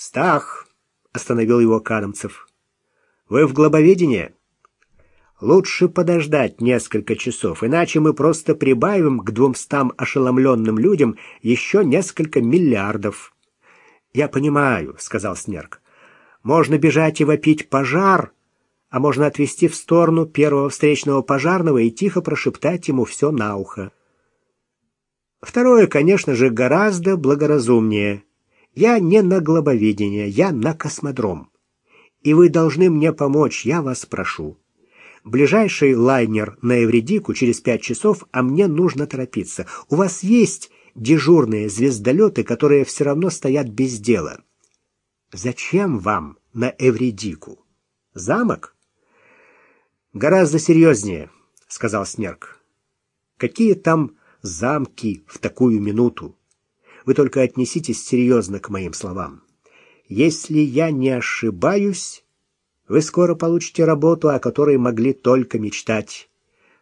«Стах!» — остановил его Кадамцев. «Вы в глобоведении?» «Лучше подождать несколько часов, иначе мы просто прибавим к двумстам ошеломленным людям еще несколько миллиардов». «Я понимаю», — сказал Снерк. «Можно бежать и вопить пожар, а можно отвести в сторону первого встречного пожарного и тихо прошептать ему все на ухо. Второе, конечно же, гораздо благоразумнее. Я не на глобовидение, я на космодром. И вы должны мне помочь, я вас прошу. Ближайший лайнер на Эвредику через пять часов, а мне нужно торопиться. У вас есть дежурные звездолеты, которые все равно стоят без дела. Зачем вам на Эвредику? Замок? Гораздо серьезнее, сказал Снерк. Какие там замки в такую минуту? Вы только отнеситесь серьезно к моим словам. Если я не ошибаюсь, вы скоро получите работу, о которой могли только мечтать.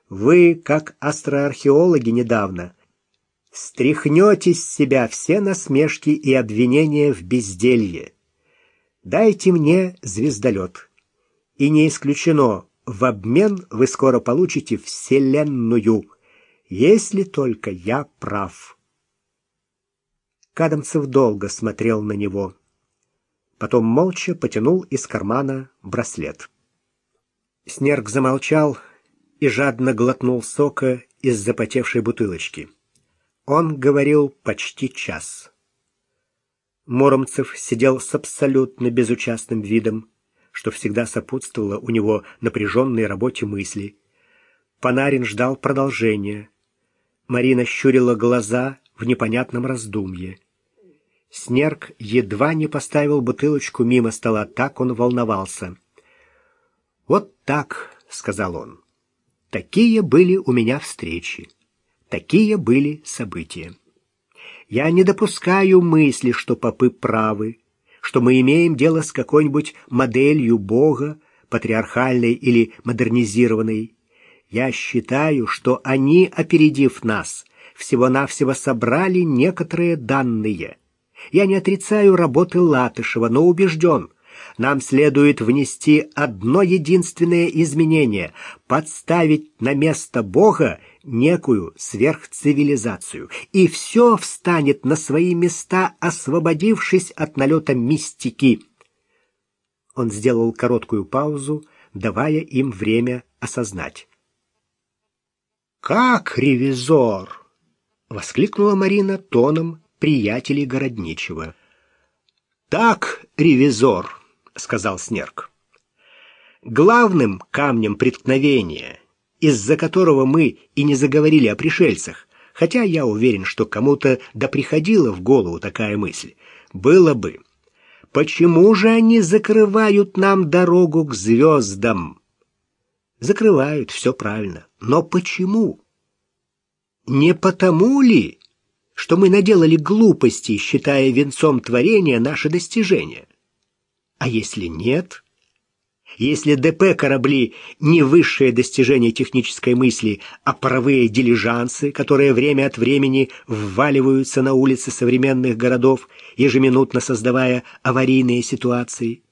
Вы, как астроархеологи недавно, стряхнете с себя все насмешки и обвинения в безделье. Дайте мне звездолет. И не исключено, в обмен вы скоро получите Вселенную, если только я прав. Кадамцев долго смотрел на него. Потом молча потянул из кармана браслет. Снерк замолчал и жадно глотнул сока из запотевшей бутылочки. Он говорил почти час. Моромцев сидел с абсолютно безучастным видом, что всегда сопутствовало у него напряженной работе мысли. Панарин ждал продолжения. Марина щурила глаза в непонятном раздумье. Снерк едва не поставил бутылочку мимо стола, так он волновался. «Вот так», — сказал он, — «такие были у меня встречи, такие были события. Я не допускаю мысли, что попы правы, что мы имеем дело с какой-нибудь моделью Бога, патриархальной или модернизированной. Я считаю, что они, опередив нас, всего-навсего собрали некоторые данные. Я не отрицаю работы Латышева, но убежден, нам следует внести одно единственное изменение — подставить на место Бога некую сверхцивилизацию, и все встанет на свои места, освободившись от налета мистики. Он сделал короткую паузу, давая им время осознать. «Как ревизор!» — воскликнула Марина тоном приятелей Городничего. «Так, ревизор!» — сказал Снерк. «Главным камнем преткновения — из-за которого мы и не заговорили о пришельцах, хотя я уверен, что кому-то да приходила в голову такая мысль, было бы, почему же они закрывают нам дорогу к звездам? Закрывают, все правильно, но почему? Не потому ли, что мы наделали глупости, считая венцом творения наше достижение? А если нет — если ДП корабли не высшее достижение технической мысли, а паровые дилижансы, которые время от времени вваливаются на улицы современных городов, ежеминутно создавая аварийные ситуации.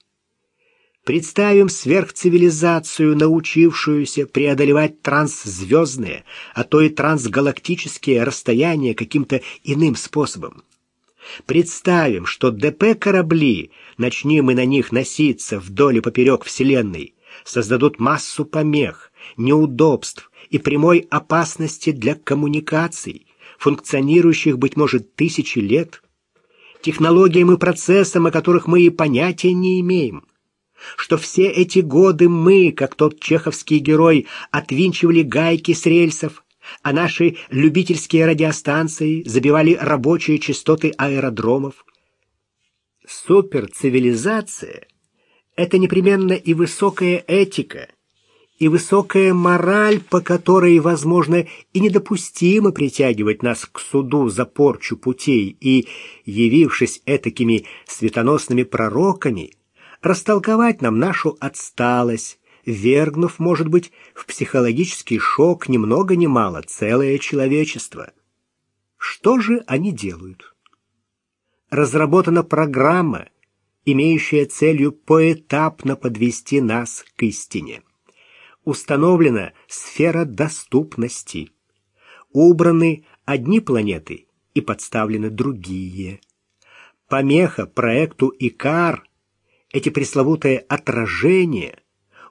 Представим сверхцивилизацию, научившуюся преодолевать трансзвездные, а то и трансгалактические расстояния каким-то иным способом. Представим, что ДП-корабли, начнем мы на них носиться вдоль и поперек Вселенной, создадут массу помех, неудобств и прямой опасности для коммуникаций, функционирующих, быть может, тысячи лет, технологиям и процессам, о которых мы и понятия не имеем, что все эти годы мы, как тот чеховский герой, отвинчивали гайки с рельсов, а наши любительские радиостанции забивали рабочие частоты аэродромов. Суперцивилизация — это непременно и высокая этика, и высокая мораль, по которой, возможно, и недопустимо притягивать нас к суду за порчу путей и, явившись этакими светоносными пророками, растолковать нам нашу отсталость, вергнув, может быть, в психологический шок ни много ни мало целое человечество. Что же они делают? Разработана программа, имеющая целью поэтапно подвести нас к истине. Установлена сфера доступности. Убраны одни планеты и подставлены другие. Помеха проекту ИКАР, эти пресловутые отражения,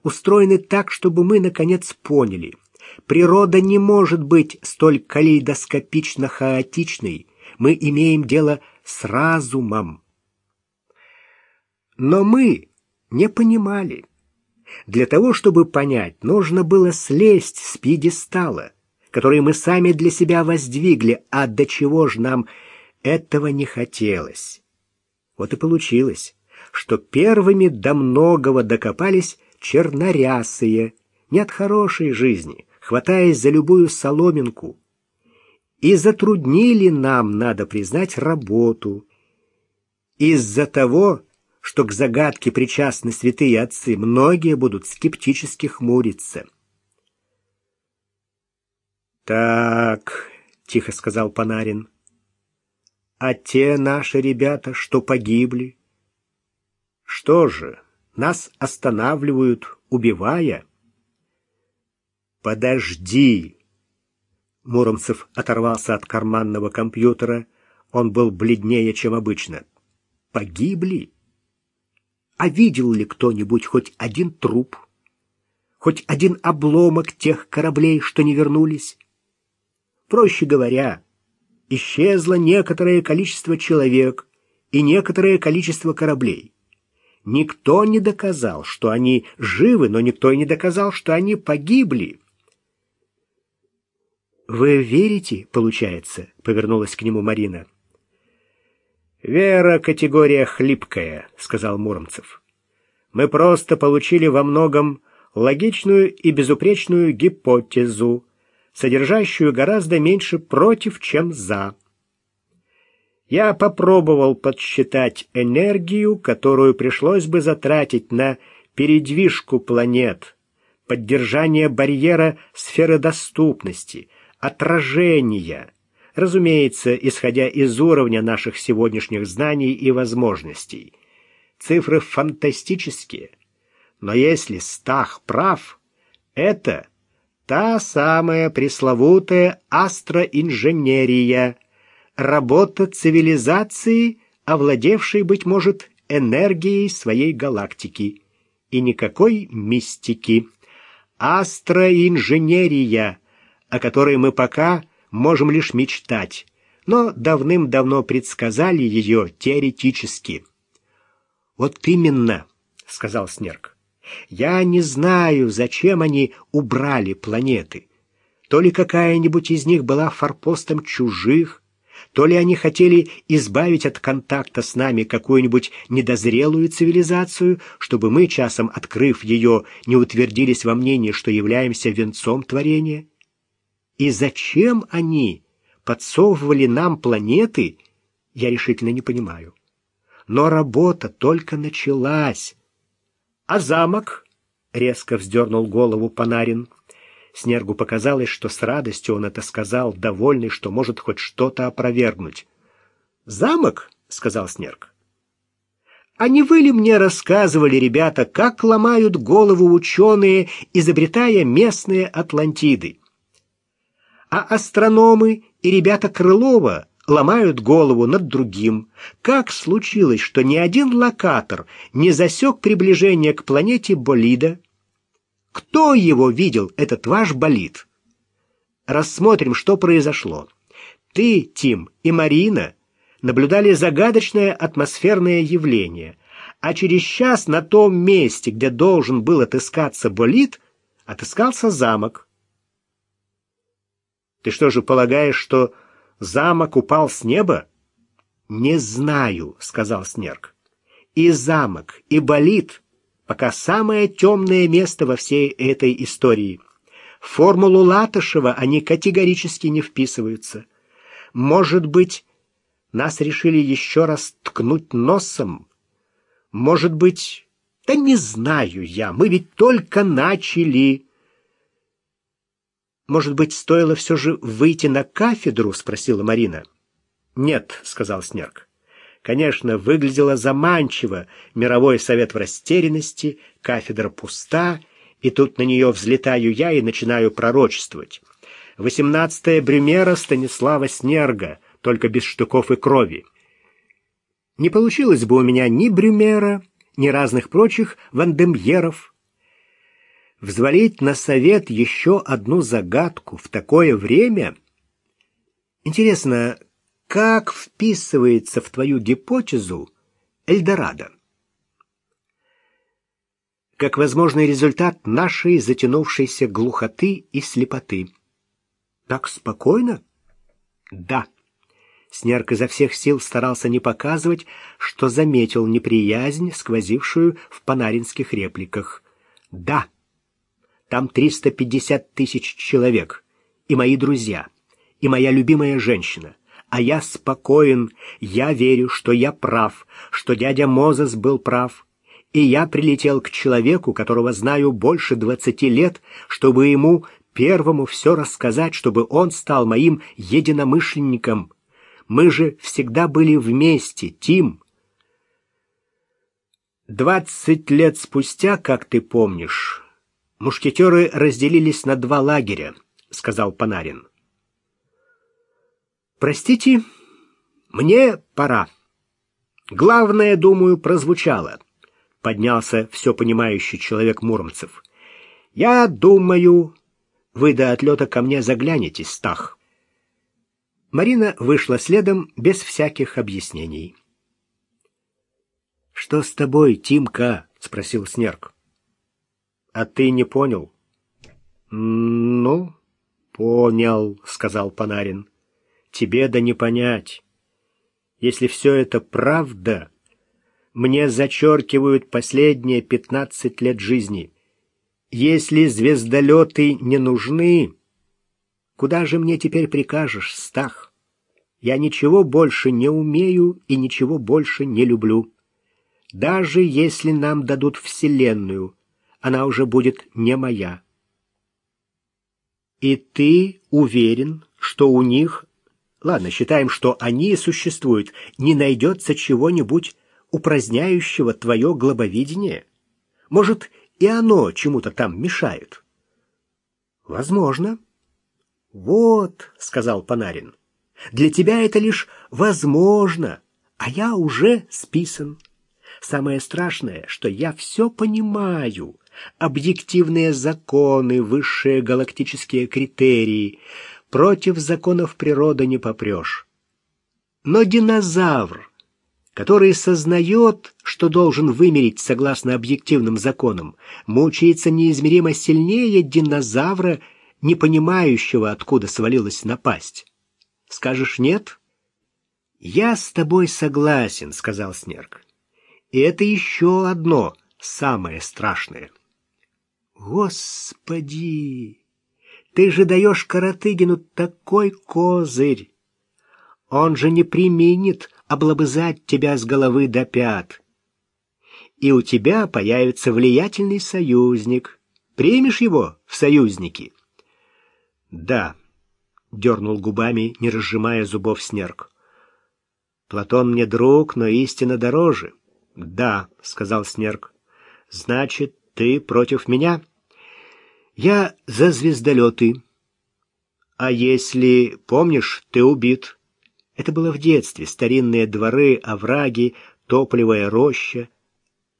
устроены так, чтобы мы наконец поняли, природа не может быть столь калейдоскопично хаотичной, мы имеем дело с разумом. Но мы не понимали. Для того, чтобы понять, нужно было слезть с пьедестала, который мы сами для себя воздвигли, а до чего же нам этого не хотелось. Вот и получилось, что первыми до многого докопались чернорясые, не от хорошей жизни, хватаясь за любую соломинку, и затруднили нам, надо признать, работу. Из-за того, что к загадке причастны святые отцы, многие будут скептически хмуриться. «Так», — тихо сказал Панарин, — «а те наши ребята, что погибли? Что же, нас останавливают, убивая?» «Подожди!» Муромцев оторвался от карманного компьютера. Он был бледнее, чем обычно. «Погибли?» А видел ли кто-нибудь хоть один труп? Хоть один обломок тех кораблей, что не вернулись? Проще говоря, исчезло некоторое количество человек и некоторое количество кораблей. Никто не доказал, что они живы, но никто и не доказал, что они погибли. «Вы верите, получается?» — повернулась к нему Марина. «Вера — категория хлипкая», — сказал Муромцев. «Мы просто получили во многом логичную и безупречную гипотезу, содержащую гораздо меньше против, чем за. Я попробовал подсчитать энергию, которую пришлось бы затратить на передвижку планет, поддержание барьера сферы доступности, отражения — разумеется, исходя из уровня наших сегодняшних знаний и возможностей. Цифры фантастические, но если Стах прав, это та самая пресловутая астроинженерия, работа цивилизации, овладевшей, быть может, энергией своей галактики. И никакой мистики. Астроинженерия, о которой мы пока можем лишь мечтать, но давным-давно предсказали ее теоретически. «Вот именно», — сказал Снерк, — «я не знаю, зачем они убрали планеты. То ли какая-нибудь из них была форпостом чужих, то ли они хотели избавить от контакта с нами какую-нибудь недозрелую цивилизацию, чтобы мы, часом открыв ее, не утвердились во мнении, что являемся венцом творения. И зачем они подсовывали нам планеты, я решительно не понимаю. Но работа только началась. А замок? Резко вздернул голову Панарин. Снергу показалось, что с радостью он это сказал, довольный, что может хоть что-то опровергнуть. «Замок?» — сказал Снерг. «А не вы ли мне рассказывали, ребята, как ломают голову ученые, изобретая местные Атлантиды?» а астрономы и ребята Крылова ломают голову над другим. Как случилось, что ни один локатор не засек приближение к планете Болида? Кто его видел, этот ваш болид? Рассмотрим, что произошло. Ты, Тим и Марина наблюдали загадочное атмосферное явление, а через час на том месте, где должен был отыскаться болид, отыскался замок. Ты что же полагаешь, что замок упал с неба? Не знаю, сказал Снерк. И замок, и болит пока самое темное место во всей этой истории. В формулу Латышева они категорически не вписываются. Может быть, нас решили еще раз ткнуть носом? Может быть... Да не знаю я, мы ведь только начали. «Может быть, стоило все же выйти на кафедру?» — спросила Марина. «Нет», — сказал Снерк. Конечно, выглядело заманчиво. Мировой совет в растерянности, кафедра пуста, и тут на нее взлетаю я и начинаю пророчествовать. Восемнадцатая Брюмера Станислава Снерга, только без штуков и крови. Не получилось бы у меня ни Брюмера, ни разных прочих вандемьеров. Взвалить на совет еще одну загадку в такое время? Интересно, как вписывается в твою гипотезу Эльдорадо? Как возможный результат нашей затянувшейся глухоты и слепоты. Так спокойно? Да. Снерк изо всех сил старался не показывать, что заметил неприязнь, сквозившую в панаринских репликах. «Да, там 350 тысяч человек, и мои друзья, и моя любимая женщина. А я спокоен, я верю, что я прав, что дядя Мозес был прав. И я прилетел к человеку, которого знаю больше двадцати лет, чтобы ему первому все рассказать, чтобы он стал моим единомышленником». Мы же всегда были вместе, Тим. Двадцать лет спустя, как ты помнишь, мушкетеры разделились на два лагеря, сказал Панарин. Простите, мне пора. Главное, думаю, прозвучало. Поднялся все понимающий человек Муромцев. Я думаю, вы до отлета ко мне заглянете, Стах. Марина вышла следом без всяких объяснений. «Что с тобой, Тимка?» — спросил Снерк. «А ты не понял?» «Ну, понял», — сказал Панарин. «Тебе да не понять. Если все это правда, мне зачеркивают последние пятнадцать лет жизни. Если звездолеты не нужны, Куда же мне теперь прикажешь, Стах? Я ничего больше не умею и ничего больше не люблю. Даже если нам дадут Вселенную, она уже будет не моя. И ты уверен, что у них... Ладно, считаем, что они существуют. Не найдется чего-нибудь упраздняющего твое глобовидение? Может, и оно чему-то там мешает? Возможно. «Вот», — сказал Панарин, — «для тебя это лишь возможно, а я уже списан. Самое страшное, что я все понимаю, объективные законы, высшие галактические критерии. Против законов природы не попрешь. Но динозавр, который сознает, что должен вымереть согласно объективным законам, мучается неизмеримо сильнее динозавра, не понимающего, откуда свалилась напасть. Скажешь нет? Я с тобой согласен, сказал Снерк. И это еще одно, самое страшное. Господи! Ты же даешь Каратыгину такой козырь! Он же не применит облобызать тебя с головы до пят. И у тебя появится влиятельный союзник. Примешь его в союзники? «Да», — дернул губами, не разжимая зубов снерк. «Платон мне друг, но истина дороже». «Да», — сказал снерк. «Значит, ты против меня?» «Я за звездолеты». «А если, помнишь, ты убит?» Это было в детстве. Старинные дворы, овраги, топливая роща.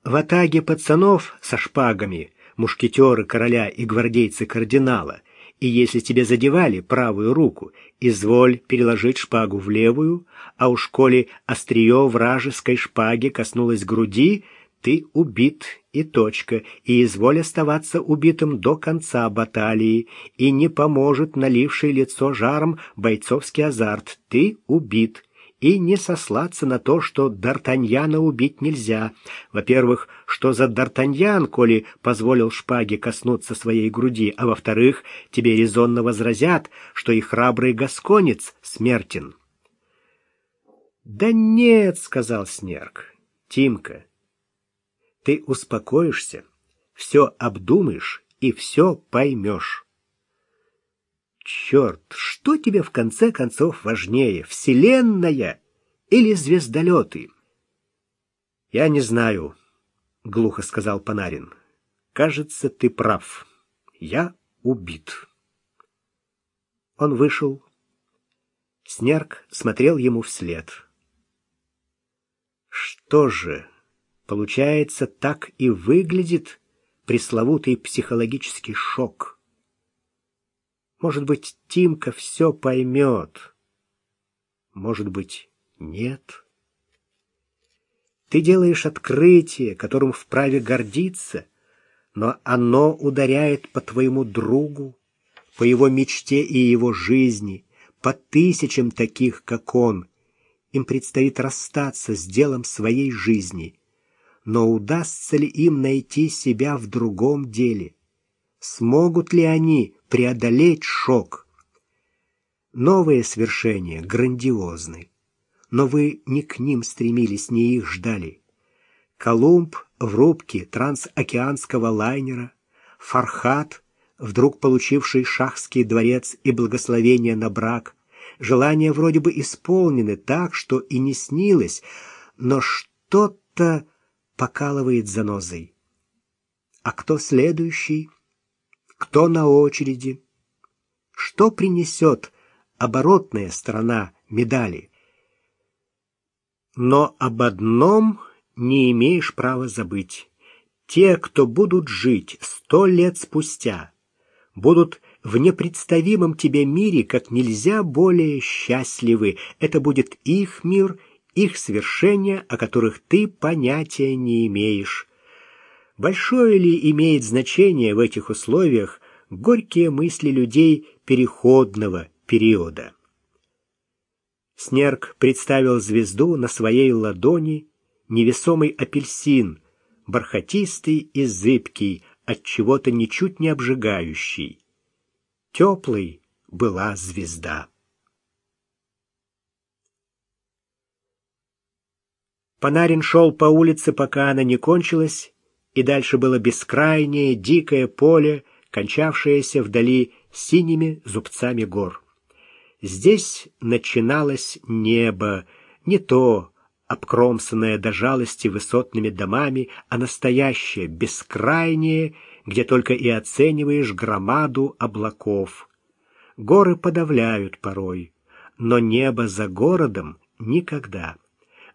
В атаге пацанов со шпагами, мушкетеры короля и гвардейцы кардинала — и если тебе задевали правую руку, изволь переложить шпагу в левую, а уж коли острие вражеской шпаги коснулось груди, ты убит и точка, и изволь оставаться убитым до конца баталии, и не поможет наливший лицо жаром бойцовский азарт. Ты убит и не сослаться на то, что Д'Артаньяна убить нельзя. Во-первых, что за Д'Артаньян, коли позволил шпаге коснуться своей груди, а во-вторых, тебе резонно возразят, что и храбрый гасконец смертен. «Да нет», — сказал Снерк, — «Тимка, ты успокоишься, все обдумаешь и все поймешь». Черт, что тебе в конце концов важнее, вселенная или звездолеты? «Я не знаю», — глухо сказал Панарин. «Кажется, ты прав. Я убит». Он вышел. Снерк смотрел ему вслед. Что же, получается, так и выглядит пресловутый психологический шок. Может быть, Тимка все поймет. Может быть, нет. Ты делаешь открытие, которым вправе гордиться, но оно ударяет по твоему другу, по его мечте и его жизни, по тысячам таких, как он. Им предстоит расстаться с делом своей жизни. Но удастся ли им найти себя в другом деле? Смогут ли они преодолеть шок? Новые свершения грандиозны но вы не к ним стремились, не их ждали. Колумб в рубке трансокеанского лайнера, Фархат, вдруг получивший шахский дворец и благословение на брак, желания вроде бы исполнены так, что и не снилось, но что-то покалывает занозой. А кто следующий? Кто на очереди? Что принесет оборотная сторона медали? Но об одном не имеешь права забыть. Те, кто будут жить сто лет спустя, будут в непредставимом тебе мире как нельзя более счастливы. Это будет их мир, их свершения, о которых ты понятия не имеешь. Большое ли имеет значение в этих условиях горькие мысли людей переходного периода? Снерк представил звезду на своей ладони, невесомый апельсин, бархатистый и зыбкий, от чего-то ничуть не обжигающий. Теплой была звезда. Панарин шел по улице, пока она не кончилась, и дальше было бескрайнее, дикое поле, кончавшееся вдали синими зубцами гор. Здесь начиналось небо, не то, обкромсанное до жалости высотными домами, а настоящее, бескрайнее, где только и оцениваешь громаду облаков. Горы подавляют порой, но небо за городом никогда.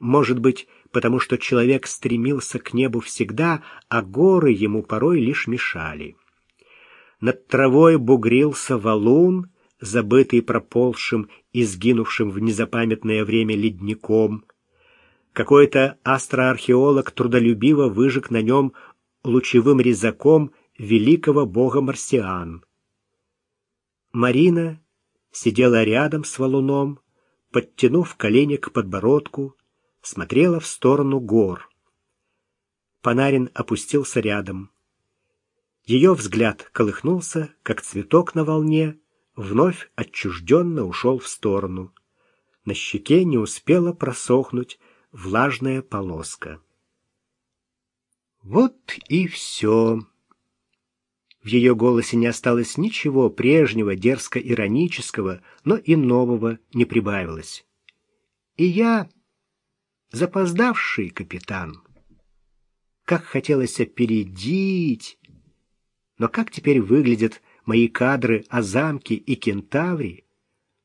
Может быть, потому что человек стремился к небу всегда, а горы ему порой лишь мешали. Над травой бугрился валун, забытый проползшим и сгинувшим в незапамятное время ледником. Какой-то астроархеолог трудолюбиво выжег на нем лучевым резаком великого бога марсиан. Марина сидела рядом с валуном, подтянув колени к подбородку, смотрела в сторону гор. Панарин опустился рядом. Ее взгляд колыхнулся, как цветок на волне, вновь отчужденно ушел в сторону. На щеке не успела просохнуть влажная полоска. Вот и все. В ее голосе не осталось ничего прежнего, дерзко-иронического, но и нового не прибавилось. И я, запоздавший капитан, как хотелось опередить, но как теперь выглядят мои кадры о замке и кентавре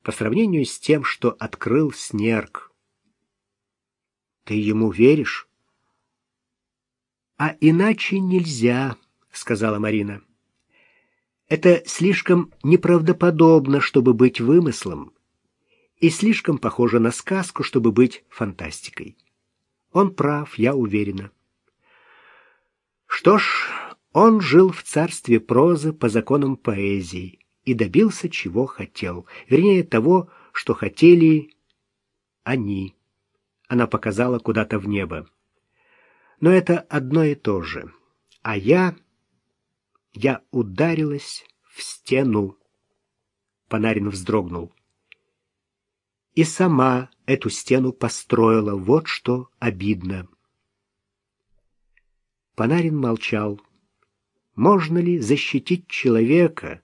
по сравнению с тем, что открыл Снерк. Ты ему веришь? А иначе нельзя, сказала Марина. Это слишком неправдоподобно, чтобы быть вымыслом, и слишком похоже на сказку, чтобы быть фантастикой. Он прав, я уверена. Что ж, он жил в царстве прозы по законам поэзии и добился, чего хотел. Вернее, того, что хотели они. Она показала куда-то в небо. Но это одно и то же. А я... Я ударилась в стену. Панарин вздрогнул. И сама эту стену построила. Вот что обидно. Панарин молчал. Можно ли защитить человека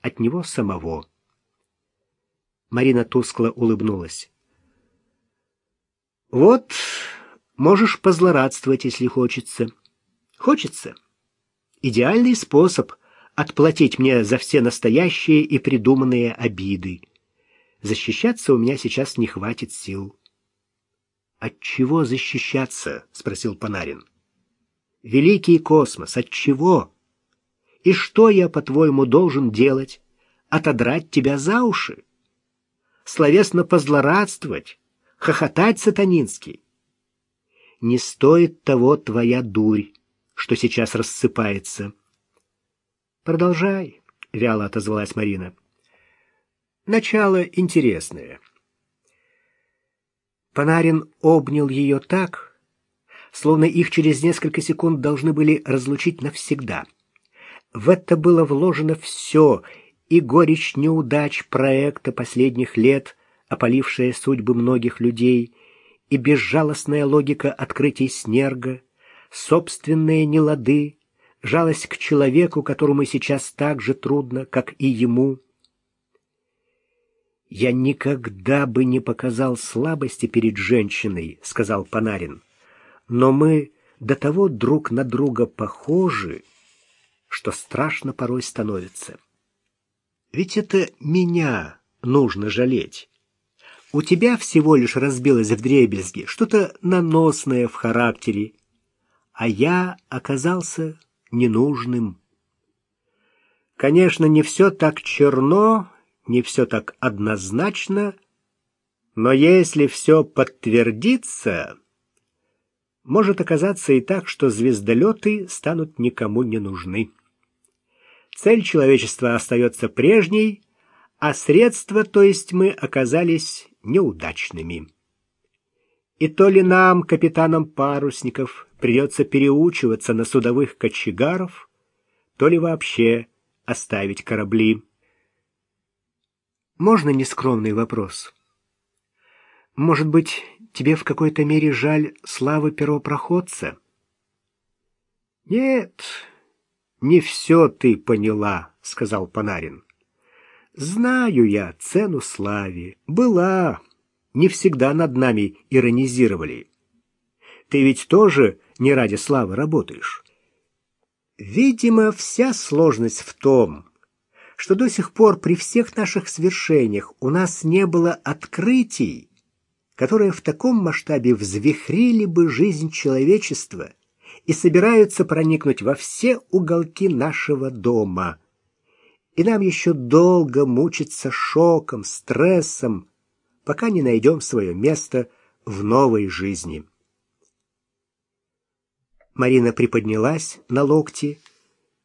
от него самого? Марина тускло улыбнулась. Вот Можешь позлорадствовать, если хочется. Хочется? Идеальный способ отплатить мне за все настоящие и придуманные обиды. Защищаться у меня сейчас не хватит сил. От чего защищаться? спросил Панарин. Великий космос, от чего? И что я, по-твоему, должен делать? Отодрать тебя за уши? Словесно позлорадствовать? Хохотать сатанинский? Не стоит того твоя дурь, что сейчас рассыпается. Продолжай, вяло отозвалась Марина. Начало интересное. Панарин обнял ее так, словно их через несколько секунд должны были разлучить навсегда. В это было вложено все, и горечь неудач проекта последних лет, опалившая судьбы многих людей, и безжалостная логика открытий Снерга, собственные нелады, жалость к человеку, которому сейчас так же трудно, как и ему. «Я никогда бы не показал слабости перед женщиной», — сказал Панарин. «Но мы до того друг на друга похожи, что страшно порой становится. Ведь это меня нужно жалеть. У тебя всего лишь разбилось в дребезги что-то наносное в характере, а я оказался ненужным. Конечно, не все так черно, не все так однозначно, но если все подтвердится, может оказаться и так, что звездолеты станут никому не нужны. Цель человечества остается прежней, а средства, то есть мы, оказались неудачными. И то ли нам, капитанам парусников, придется переучиваться на судовых кочегаров, то ли вообще оставить корабли. Можно нескромный вопрос? Может быть, тебе в какой-то мере жаль славы первопроходца? Нет, не все ты поняла, сказал Панарин. Знаю я цену славе. Была. Не всегда над нами иронизировали. Ты ведь тоже не ради славы работаешь. Видимо, вся сложность в том, что до сих пор при всех наших свершениях у нас не было открытий, которые в таком масштабе взвихрили бы жизнь человечества и собираются проникнуть во все уголки нашего дома. И нам еще долго мучиться шоком, стрессом, пока не найдем свое место в новой жизни. Марина приподнялась на локти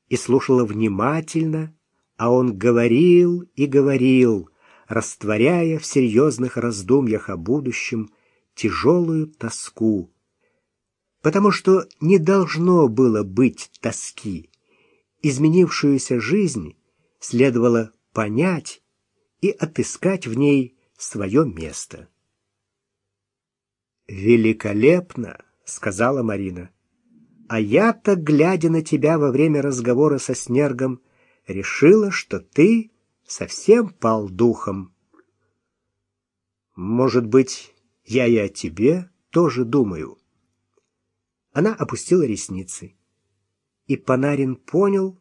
и слушала внимательно, а он говорил и говорил, растворяя в серьезных раздумьях о будущем тяжелую тоску. Потому что не должно было быть тоски. Изменившуюся жизнь следовало понять и отыскать в ней свое место. «Великолепно!» — сказала Марина. «А я-то, глядя на тебя во время разговора со Снергом, — решила, что ты совсем пал духом. Может быть, я и о тебе тоже думаю. Она опустила ресницы, и Панарин понял,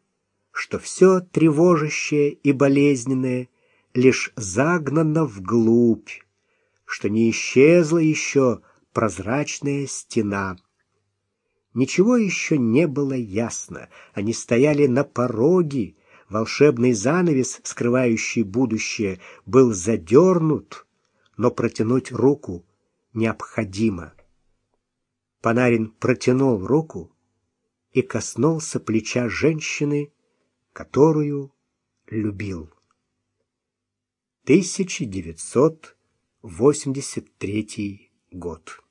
что все тревожащее и болезненное лишь загнано вглубь, что не исчезла еще прозрачная стена. Ничего еще не было ясно. Они стояли на пороге, Волшебный занавес, скрывающий будущее, был задернут, но протянуть руку необходимо. Панарин протянул руку и коснулся плеча женщины, которую любил. 1983 год.